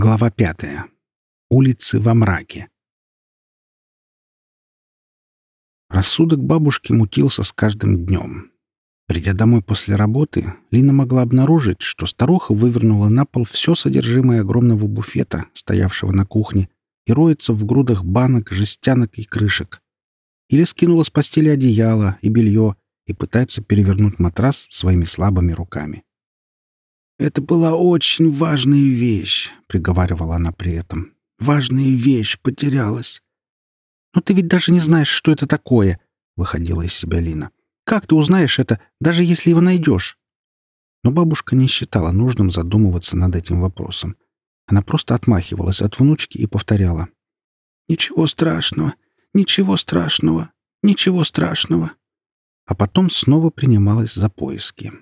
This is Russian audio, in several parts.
Глава пятая. Улицы во мраке. Рассудок бабушки мутился с каждым днем. Придя домой после работы, Лина могла обнаружить, что старуха вывернула на пол все содержимое огромного буфета, стоявшего на кухне, и роется в грудах банок, жестянок и крышек. Или скинула с постели одеяло и белье и пытается перевернуть матрас своими слабыми руками. «Это была очень важная вещь», — приговаривала она при этом. «Важная вещь потерялась». «Но ты ведь даже не знаешь, что это такое», — выходила из себя Лина. «Как ты узнаешь это, даже если его найдешь?» Но бабушка не считала нужным задумываться над этим вопросом. Она просто отмахивалась от внучки и повторяла. «Ничего страшного, ничего страшного, ничего страшного». А потом снова принималась за поиски.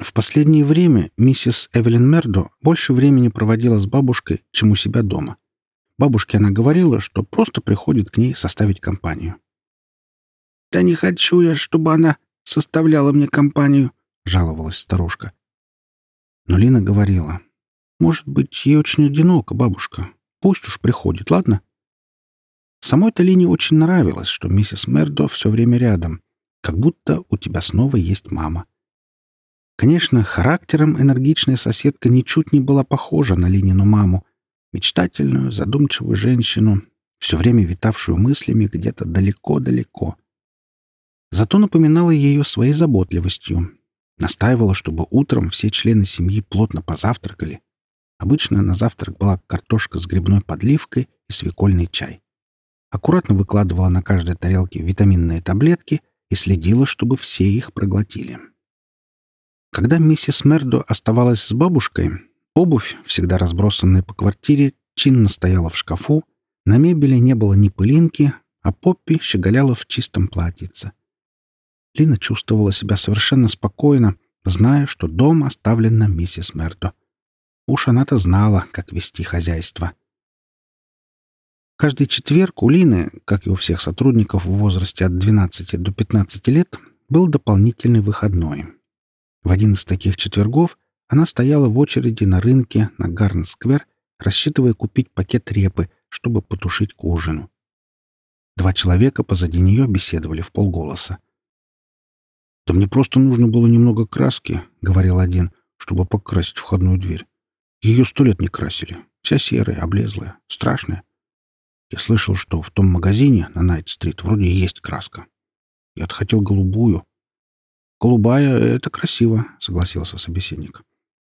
В последнее время миссис Эвелин Мердо больше времени проводила с бабушкой, чем у себя дома. Бабушке она говорила, что просто приходит к ней составить компанию. «Да не хочу я, чтобы она составляла мне компанию», — жаловалась старушка. Но Лина говорила, «Может быть, ей очень одиноко, бабушка. Пусть уж приходит, ладно?» Самой-то Лине очень нравилось, что миссис Мердо все время рядом, как будто у тебя снова есть мама. Конечно, характером энергичная соседка ничуть не была похожа на Линину маму, мечтательную, задумчивую женщину, все время витавшую мыслями где-то далеко-далеко. Зато напоминала ее своей заботливостью. Настаивала, чтобы утром все члены семьи плотно позавтракали. Обычно на завтрак была картошка с грибной подливкой и свекольный чай. Аккуратно выкладывала на каждой тарелке витаминные таблетки и следила, чтобы все их проглотили. Когда миссис Мердо оставалась с бабушкой, обувь, всегда разбросанная по квартире, чинно стояла в шкафу, на мебели не было ни пылинки, а Поппи щеголяла в чистом платьице. Лина чувствовала себя совершенно спокойно, зная, что дом оставлен на миссис Мердо. Уж она-то знала, как вести хозяйство. Каждый четверг у Лины, как и у всех сотрудников в возрасте от 12 до 15 лет, был дополнительный выходной — в один из таких четвергов она стояла в очереди на рынке на Гарн-сквер, рассчитывая купить пакет репы, чтобы потушить к ужину. Два человека позади нее беседовали в полголоса. «Да мне просто нужно было немного краски», — говорил один, чтобы покрасить входную дверь. «Ее сто лет не красили. Вся серая, облезлая, страшная. Я слышал, что в том магазине на Найт-стрит вроде есть краска. Я отхотел голубую, «Голубая — это красиво», — согласился собеседник.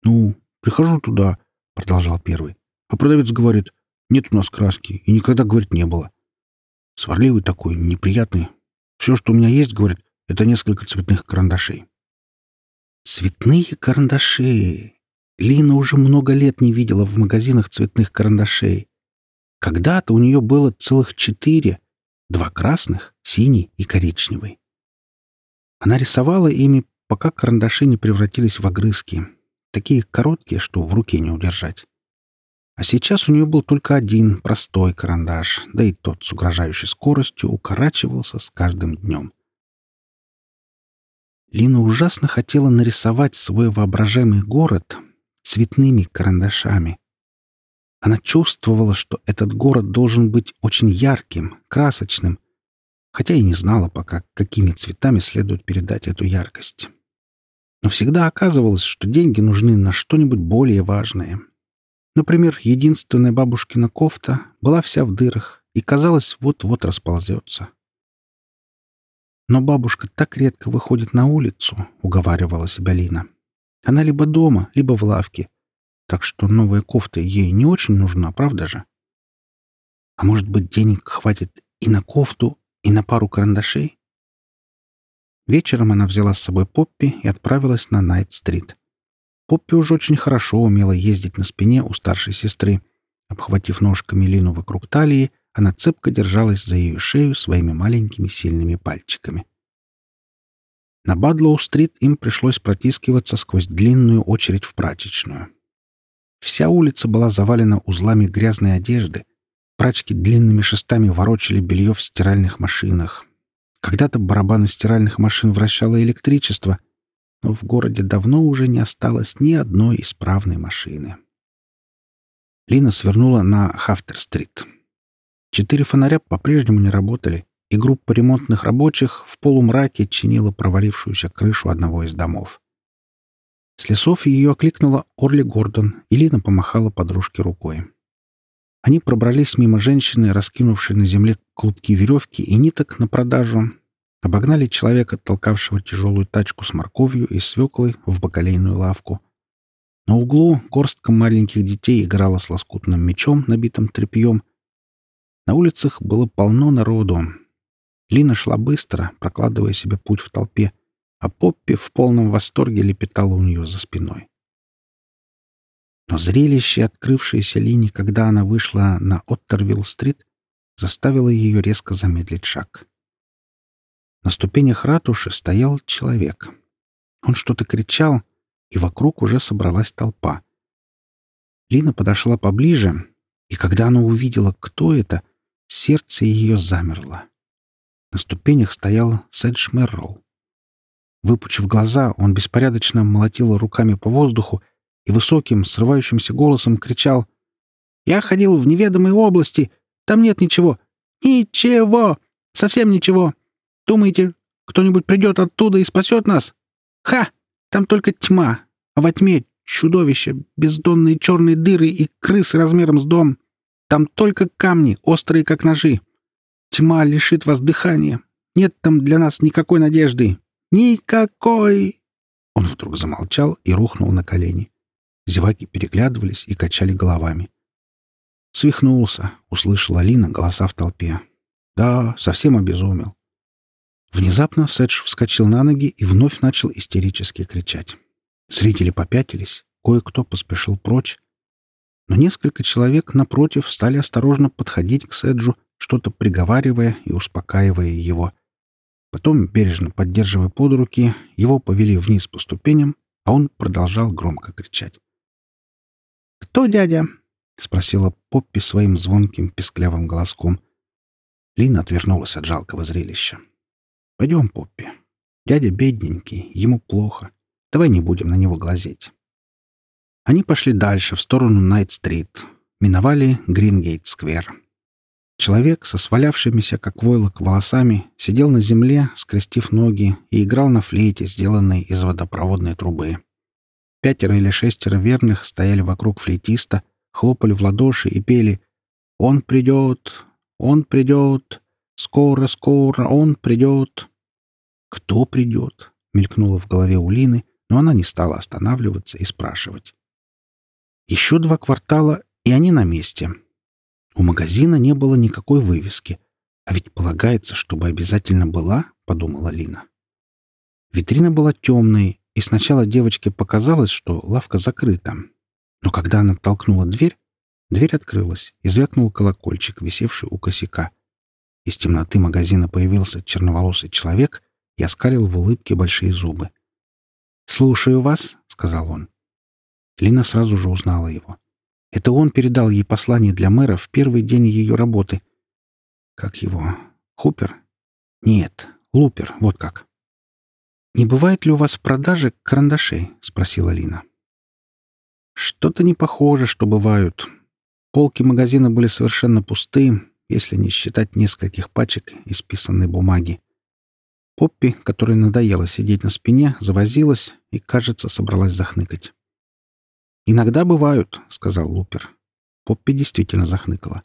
«Ну, прихожу туда», — продолжал первый. А продавец говорит, «Нет у нас краски, и никогда, говорит, не было». Сварливый такой, неприятный. Все, что у меня есть, говорит, это несколько цветных карандашей. Цветные карандаши. Лина уже много лет не видела в магазинах цветных карандашей. Когда-то у нее было целых четыре. Два красных, синий и коричневый. Она рисовала ими, пока карандаши не превратились в огрызки, такие короткие, что в руке не удержать. А сейчас у нее был только один простой карандаш, да и тот с угрожающей скоростью укорачивался с каждым днем. Лина ужасно хотела нарисовать свой воображаемый город цветными карандашами. Она чувствовала, что этот город должен быть очень ярким, красочным, хотя и не знала пока, какими цветами следует передать эту яркость. Но всегда оказывалось, что деньги нужны на что-нибудь более важное. Например, единственная бабушкина кофта была вся в дырах и, казалось, вот-вот расползется. Но бабушка так редко выходит на улицу, — уговаривала себя Лина. Она либо дома, либо в лавке, так что новая кофта ей не очень нужна, правда же? А может быть, денег хватит и на кофту, и на пару карандашей? Вечером она взяла с собой Поппи и отправилась на Найт-стрит. Поппи уже очень хорошо умела ездить на спине у старшей сестры. Обхватив ножками Лину вокруг талии, она цепко держалась за ее шею своими маленькими сильными пальчиками. На Бадлоу-стрит им пришлось протискиваться сквозь длинную очередь в прачечную. Вся улица была завалена узлами грязной одежды, Прачки длинными шестами ворочали белье в стиральных машинах. Когда-то барабаны стиральных машин вращало электричество, но в городе давно уже не осталось ни одной исправной машины. Лина свернула на Хафтер-стрит. Четыре фонаря по-прежнему не работали, и группа ремонтных рабочих в полумраке чинила провалившуюся крышу одного из домов. С лесов ее окликнула Орли Гордон, и Лина помахала подружке рукой. Они пробрались мимо женщины, раскинувшей на земле клубки веревки и ниток на продажу, обогнали человека, толкавшего тяжелую тачку с морковью и свеклой в бакалейную лавку. На углу горстка маленьких детей играла с лоскутным мечом, набитым тряпьем. На улицах было полно народу. Лина шла быстро, прокладывая себе путь в толпе, а Поппи в полном восторге лепетала у нее за спиной. Но зрелище, открывшееся Лине, когда она вышла на Оттервилл-стрит, заставило ее резко замедлить шаг. На ступенях ратуши стоял человек. Он что-то кричал, и вокруг уже собралась толпа. Лина подошла поближе, и когда она увидела, кто это, сердце ее замерло. На ступенях стоял Сэдж Мерролл. Выпучив глаза, он беспорядочно молотил руками по воздуху и высоким, срывающимся голосом кричал «Я ходил в неведомые области. Там нет ничего. Ничего! Совсем ничего. Думаете, кто-нибудь придет оттуда и спасет нас? Ха! Там только тьма, а во тьме чудовища, бездонные черные дыры и крысы размером с дом. Там только камни, острые как ножи. Тьма лишит вас дыхания. Нет там для нас никакой надежды. Никакой!» Он вдруг замолчал и рухнул на колени. Зеваки переглядывались и качали головами. «Свихнулся», — услышала Алина голоса в толпе. «Да, совсем обезумел». Внезапно Сэдж вскочил на ноги и вновь начал истерически кричать. Зрители попятились, кое-кто поспешил прочь. Но несколько человек, напротив, стали осторожно подходить к Сэджу, что-то приговаривая и успокаивая его. Потом, бережно поддерживая под руки, его повели вниз по ступеням, а он продолжал громко кричать. «Кто дядя?» — спросила Поппи своим звонким песклявым голоском. Лина отвернулась от жалкого зрелища. «Пойдем, Поппи. Дядя бедненький, ему плохо. Давай не будем на него глазеть». Они пошли дальше, в сторону Найт-стрит. Миновали Грингейт-сквер. Человек со свалявшимися, как войлок, волосами сидел на земле, скрестив ноги, и играл на флейте, сделанной из водопроводной трубы. Пятеро или шестеро верных стояли вокруг флейтиста, хлопали в ладоши и пели «Он придет! Он придет! Скоро, скоро он придет!» «Кто придет?» — мелькнуло в голове у Лины, но она не стала останавливаться и спрашивать. Еще два квартала, и они на месте. У магазина не было никакой вывески. А ведь полагается, чтобы обязательно была, — подумала Лина. Витрина была темной, и сначала девочке показалось, что лавка закрыта. Но когда она толкнула дверь, дверь открылась, и звякнул колокольчик, висевший у косяка. Из темноты магазина появился черноволосый человек и оскалил в улыбке большие зубы. «Слушаю вас», — сказал он. Лина сразу же узнала его. Это он передал ей послание для мэра в первый день ее работы. Как его? Хупер? Нет, Лупер, вот как. «Не бывает ли у вас в продаже карандашей?» — спросила Лина. «Что-то не похоже, что бывают. Полки магазина были совершенно пусты, если не считать нескольких пачек исписанной бумаги. Поппи, которой надоело сидеть на спине, завозилась и, кажется, собралась захныкать. «Иногда бывают», — сказал Лупер. Поппи действительно захныкала.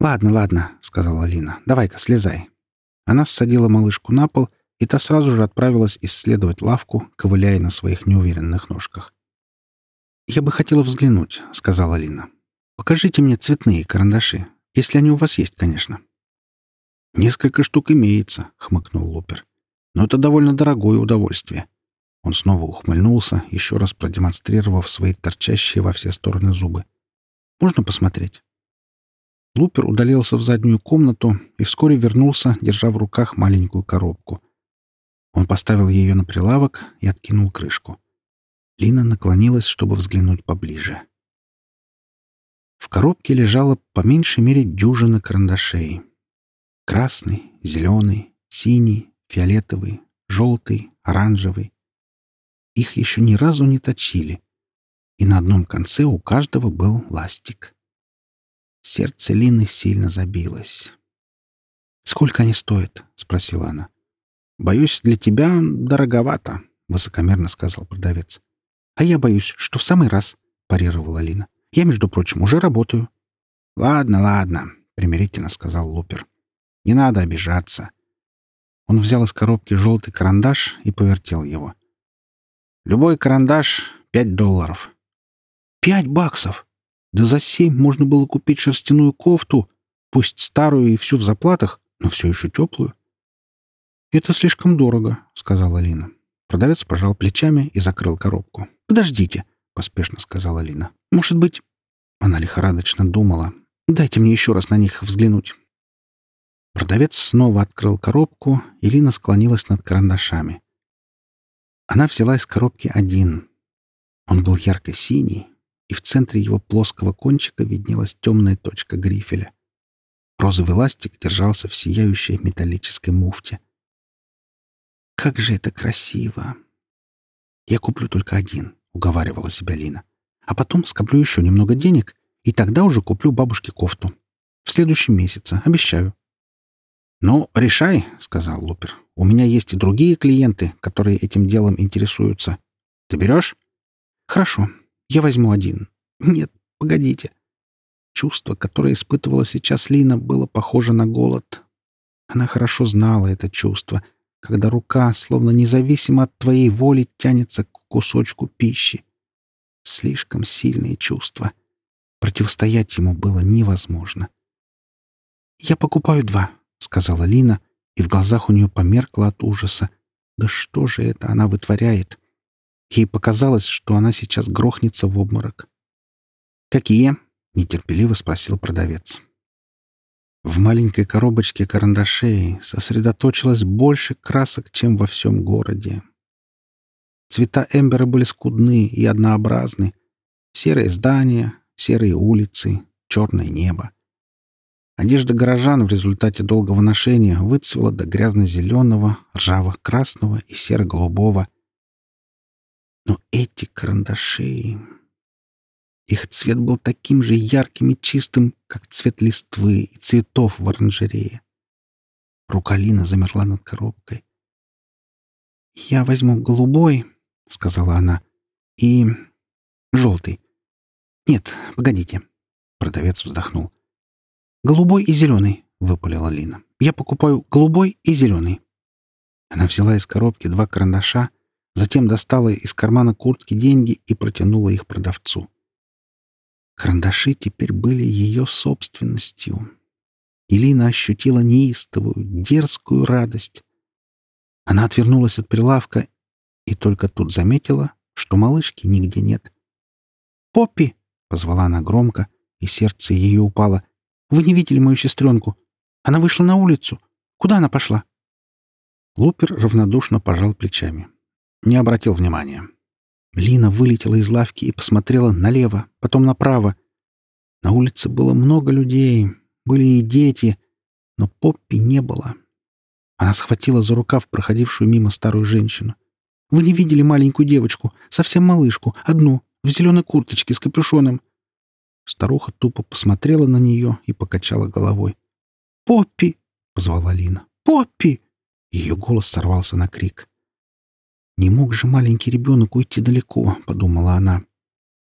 «Ладно, ладно», — сказала Лина. «Давай-ка, слезай». Она ссадила малышку на пол — и та сразу же отправилась исследовать лавку, ковыляя на своих неуверенных ножках. «Я бы хотела взглянуть», — сказала Лина. «Покажите мне цветные карандаши, если они у вас есть, конечно». «Несколько штук имеется», — хмыкнул Лупер. «Но это довольно дорогое удовольствие». Он снова ухмыльнулся, еще раз продемонстрировав свои торчащие во все стороны зубы. «Можно посмотреть?» Лупер удалился в заднюю комнату и вскоре вернулся, держа в руках маленькую коробку — он поставил ее на прилавок и откинул крышку. Лина наклонилась, чтобы взглянуть поближе. В коробке лежало по меньшей мере дюжина карандашей. Красный, зеленый, синий, фиолетовый, желтый, оранжевый. Их еще ни разу не точили. и на одном конце у каждого был ластик. Сердце Лины сильно забилось. «Сколько они стоят?» — спросила она. «Боюсь, для тебя дороговато», — высокомерно сказал продавец. «А я боюсь, что в самый раз», — парировала Лина. «Я, между прочим, уже работаю». «Ладно, ладно», — примирительно сказал Лупер. «Не надо обижаться». Он взял из коробки желтый карандаш и повертел его. «Любой карандаш — пять долларов». «Пять баксов! Да за семь можно было купить шерстяную кофту, пусть старую и всю в заплатах, но все еще теплую». «Это слишком дорого», — сказала Лина. Продавец пожал плечами и закрыл коробку. «Подождите», — поспешно сказала Лина. «Может быть...» Она лихорадочно думала. «Дайте мне еще раз на них взглянуть». Продавец снова открыл коробку, и Лина склонилась над карандашами. Она взяла из коробки один. Он был ярко-синий, и в центре его плоского кончика виднелась темная точка грифеля. Розовый ластик держался в сияющей металлической муфте. «Как же это красиво!» «Я куплю только один», — уговаривала себя Лина. «А потом скоплю еще немного денег, и тогда уже куплю бабушке кофту. В следующем месяце, обещаю». «Ну, решай», — сказал Лупер. «У меня есть и другие клиенты, которые этим делом интересуются. Ты берешь?» «Хорошо, я возьму один. Нет, погодите». Чувство, которое испытывала сейчас Лина, было похоже на голод. Она хорошо знала это чувство, когда рука, словно независимо от твоей воли, тянется к кусочку пищи. Слишком сильные чувства. Противостоять ему было невозможно. «Я покупаю два», — сказала Лина, и в глазах у нее померкло от ужаса. «Да что же это она вытворяет?» Ей показалось, что она сейчас грохнется в обморок. «Какие?» — нетерпеливо спросил продавец. В маленькой коробочке карандашей сосредоточилось больше красок, чем во всем городе. Цвета Эмбера были скудны и однообразны. Серые здания, серые улицы, черное небо. Одежда горожан в результате долгого ношения выцвела до грязно-зеленого, ржаво-красного и серо-голубого. Но эти карандаши... Их цвет был таким же ярким и чистым, как цвет листвы и цветов в оранжерее. Рука Лина замерла над коробкой. «Я возьму голубой», — сказала она, — «и желтый». «Нет, погодите». Продавец вздохнул. «Голубой и зеленый», — выпалила Лина. «Я покупаю голубой и зеленый». Она взяла из коробки два карандаша, затем достала из кармана куртки деньги и протянула их продавцу. Карандаши теперь были ее собственностью. Илина ощутила неистовую, дерзкую радость. Она отвернулась от прилавка и только тут заметила, что малышки нигде нет. «Поппи!» — позвала она громко, и сердце ее упало. Вы не видели мою сестренку? Она вышла на улицу. Куда она пошла?» Лупер равнодушно пожал плечами. Не обратил внимания. Лина вылетела из лавки и посмотрела налево, потом направо. На улице было много людей, были и дети, но Поппи не было. Она схватила за рукав проходившую мимо старую женщину. «Вы не видели маленькую девочку, совсем малышку, одну, в зеленой курточке с капюшоном?» Старуха тупо посмотрела на нее и покачала головой. «Поппи!» — позвала Лина. «Поппи!» Ее голос сорвался на крик. «Не мог же маленький ребенок уйти далеко», — подумала она.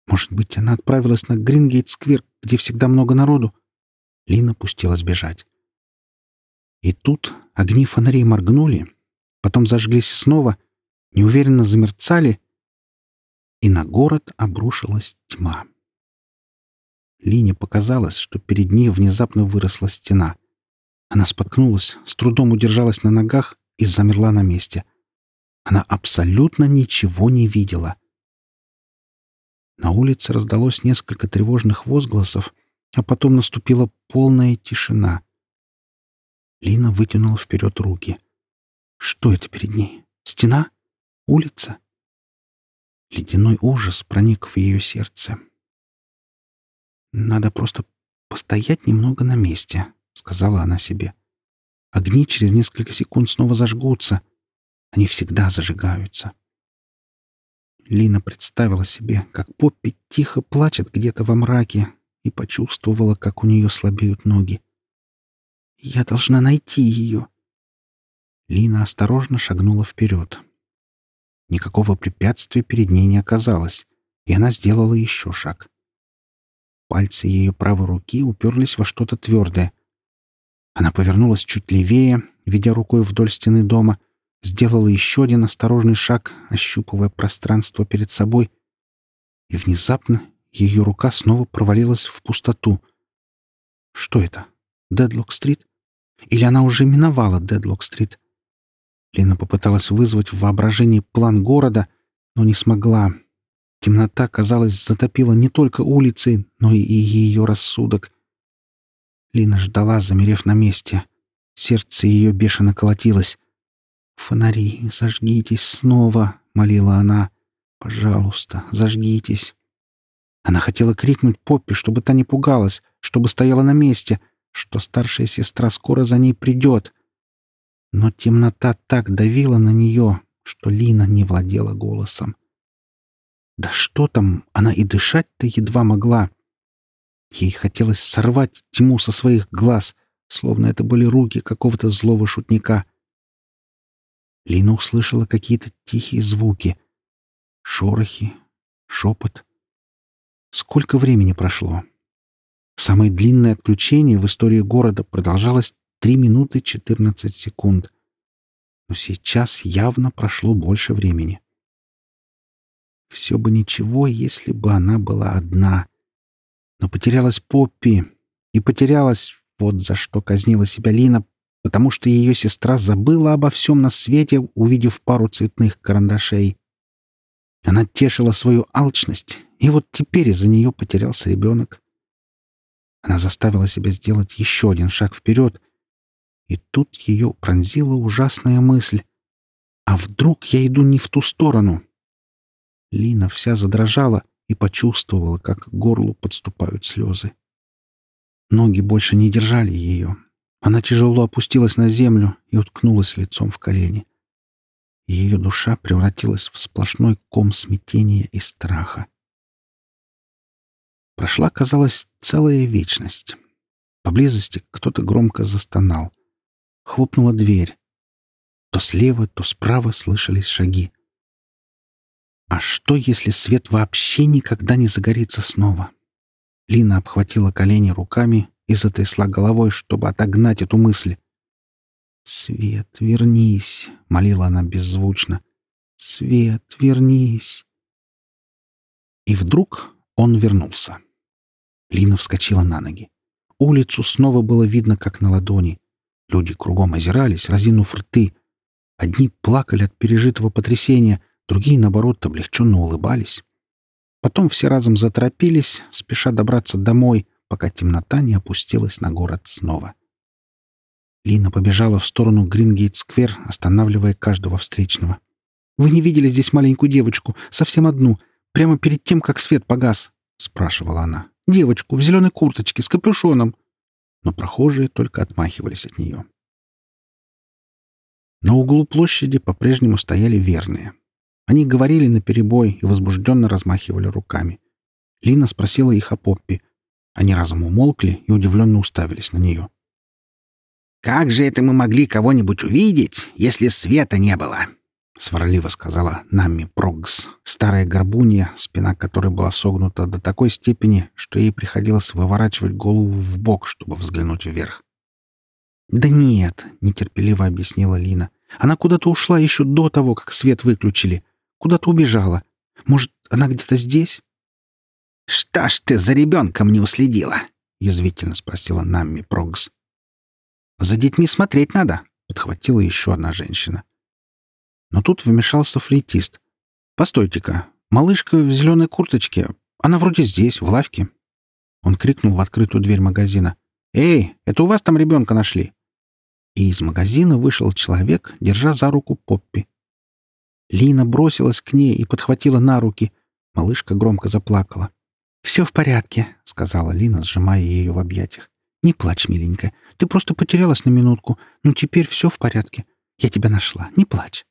«Может быть, она отправилась на Грингейт-сквер, где всегда много народу?» Лина пустилась бежать. И тут огни фонарей моргнули, потом зажглись снова, неуверенно замерцали, и на город обрушилась тьма. Лине показалось, что перед ней внезапно выросла стена. Она споткнулась, с трудом удержалась на ногах и замерла на месте. Она абсолютно ничего не видела. На улице раздалось несколько тревожных возгласов, а потом наступила полная тишина. Лина вытянула вперед руки. Что это перед ней? Стена? Улица? Ледяной ужас проник в ее сердце. «Надо просто постоять немного на месте», — сказала она себе. «Огни через несколько секунд снова зажгутся. Они всегда зажигаются». Лина представила себе, как Поппи тихо плачет где-то во мраке и почувствовала, как у нее слабеют ноги. «Я должна найти ее!» Лина осторожно шагнула вперед. Никакого препятствия перед ней не оказалось, и она сделала еще шаг. Пальцы ее правой руки уперлись во что-то твердое. Она повернулась чуть левее, ведя рукой вдоль стены дома, сделала еще один осторожный шаг, ощупывая пространство перед собой, и внезапно ее рука снова провалилась в пустоту. Что это? Дедлок-стрит? Или она уже миновала Дедлок-стрит? Лина попыталась вызвать в воображении план города, но не смогла. Темнота, казалось, затопила не только улицы, но и ее рассудок. Лина ждала, замерев на месте. Сердце ее бешено колотилось. «Фонари, зажгитесь снова!» — молила она. «Пожалуйста, зажгитесь!» Она хотела крикнуть Поппи, чтобы та не пугалась, чтобы стояла на месте, что старшая сестра скоро за ней придет. Но темнота так давила на нее, что Лина не владела голосом. Да что там, она и дышать-то едва могла. Ей хотелось сорвать тьму со своих глаз, словно это были руки какого-то злого шутника. Лина услышала какие-то тихие звуки. Шорохи, шепот. Сколько времени прошло? Самое длинное отключение в истории города продолжалось 3 минуты 14 секунд. Но сейчас явно прошло больше времени. Все бы ничего, если бы она была одна. Но потерялась Поппи. И потерялась, вот за что казнила себя Лина, потому что ее сестра забыла обо всем на свете, увидев пару цветных карандашей. Она тешила свою алчность, и вот теперь из-за нее потерялся ребенок. Она заставила себя сделать еще один шаг вперед, и тут ее пронзила ужасная мысль. А вдруг я иду не в ту сторону? Лина вся задрожала и почувствовала, как к горлу подступают слезы. Ноги больше не держали ее, она тяжело опустилась на землю и уткнулась лицом в колени. Ее душа превратилась в сплошной ком смятения и страха. Прошла, казалось, целая вечность. Поблизости кто-то громко застонал. Хлопнула дверь. То слева, то справа слышались шаги. А что, если свет вообще никогда не загорится снова? Лина обхватила колени руками и затрясла головой, чтобы отогнать эту мысль. «Свет, вернись!» — молила она беззвучно. «Свет, вернись!» И вдруг он вернулся. Лина вскочила на ноги. Улицу снова было видно, как на ладони. Люди кругом озирались, разинув рты. Одни плакали от пережитого потрясения, другие, наоборот, облегченно улыбались. Потом все разом заторопились, спеша добраться домой, пока темнота не опустилась на город снова. Лина побежала в сторону Грингейт-сквер, останавливая каждого встречного. «Вы не видели здесь маленькую девочку, совсем одну, прямо перед тем, как свет погас?» — спрашивала она. «Девочку в зеленой курточке с капюшоном». Но прохожие только отмахивались от нее. На углу площади по-прежнему стояли верные. Они говорили наперебой и возбужденно размахивали руками. Лина спросила их о Поппи, они разом умолкли и удивленно уставились на нее. «Как же это мы могли кого-нибудь увидеть, если света не было?» — сварливо сказала Намми Прогс, старая горбунья, спина которой была согнута до такой степени, что ей приходилось выворачивать голову в бок, чтобы взглянуть вверх. «Да нет», — нетерпеливо объяснила Лина. «Она куда-то ушла еще до того, как свет выключили. Куда-то убежала. Может, она где-то здесь?» «Что ж ты за ребенком не уследила?» — язвительно спросила Намми Прогс. «За детьми смотреть надо», — подхватила еще одна женщина. Но тут вмешался флейтист. «Постойте-ка, малышка в зеленой курточке. Она вроде здесь, в лавке». Он крикнул в открытую дверь магазина. «Эй, это у вас там ребенка нашли?» И из магазина вышел человек, держа за руку Поппи. Лина бросилась к ней и подхватила на руки. Малышка громко заплакала. «Все в порядке», — сказала Лина, сжимая ее в объятиях. «Не плачь, миленькая. Ты просто потерялась на минутку. Ну, теперь все в порядке. Я тебя нашла. Не плачь».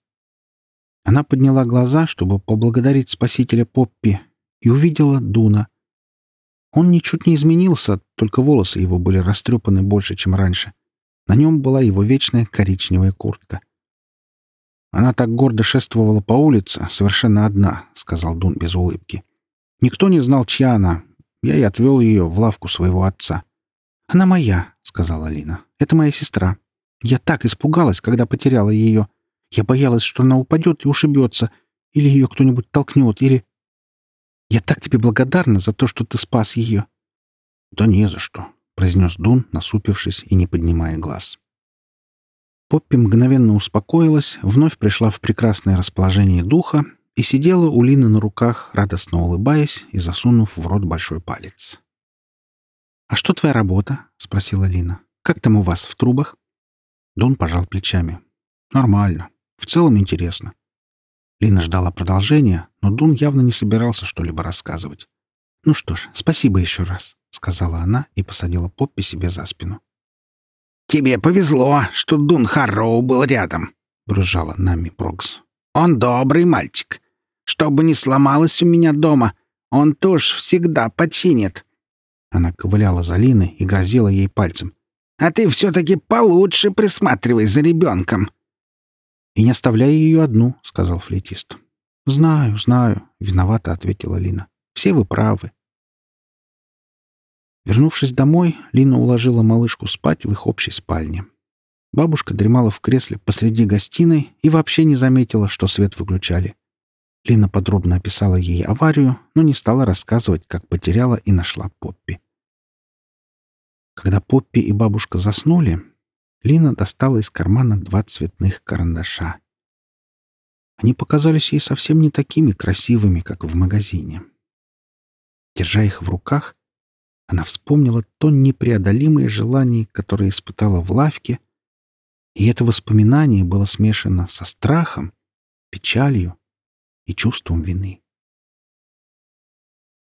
Она подняла глаза, чтобы поблагодарить спасителя Поппи, и увидела Дуна. Он ничуть не изменился, только волосы его были растрепаны больше, чем раньше. На нем была его вечная коричневая куртка. Она так гордо шествовала по улице, совершенно одна, — сказал Дун без улыбки. Никто не знал, чья она. Я и отвел ее в лавку своего отца. «Она моя», — сказала Лина. «Это моя сестра. Я так испугалась, когда потеряла ее. Я боялась, что она упадет и ушибется, или ее кто-нибудь толкнет, или... Я так тебе благодарна за то, что ты спас ее. — Да не за что, — произнес Дун, насупившись и не поднимая глаз. Поппи мгновенно успокоилась, вновь пришла в прекрасное расположение духа и сидела у Лины на руках, радостно улыбаясь и засунув в рот большой палец. «А что твоя работа?» — спросила Лина. «Как там у вас в трубах?» Дун пожал плечами. «Нормально. В целом интересно. Лина ждала продолжения, но Дун явно не собирался что-либо рассказывать. «Ну что ж, спасибо еще раз», — сказала она и посадила Поппи себе за спину. «Тебе повезло, что Дун Харроу был рядом», — брюзжала нами Прогс. «Он добрый мальчик. Что бы ни сломалось у меня дома, он тоже всегда починит». Она ковыляла за Линой и грозила ей пальцем. «А ты все-таки получше присматривай за ребенком. «И не оставляй ее одну», — сказал флейтист. «Знаю, знаю», — виновато ответила Лина. «Все вы правы». Вернувшись домой, Лина уложила малышку спать в их общей спальне. Бабушка дремала в кресле посреди гостиной и вообще не заметила, что свет выключали. Лина подробно описала ей аварию, но не стала рассказывать, как потеряла и нашла Поппи. Когда Поппи и бабушка заснули, Лина достала из кармана два цветных карандаша. Они показались ей совсем не такими красивыми, как в магазине. Держа их в руках, она вспомнила то непреодолимое желание, которое испытала в лавке, и это воспоминание было смешано со страхом, печалью и чувством вины.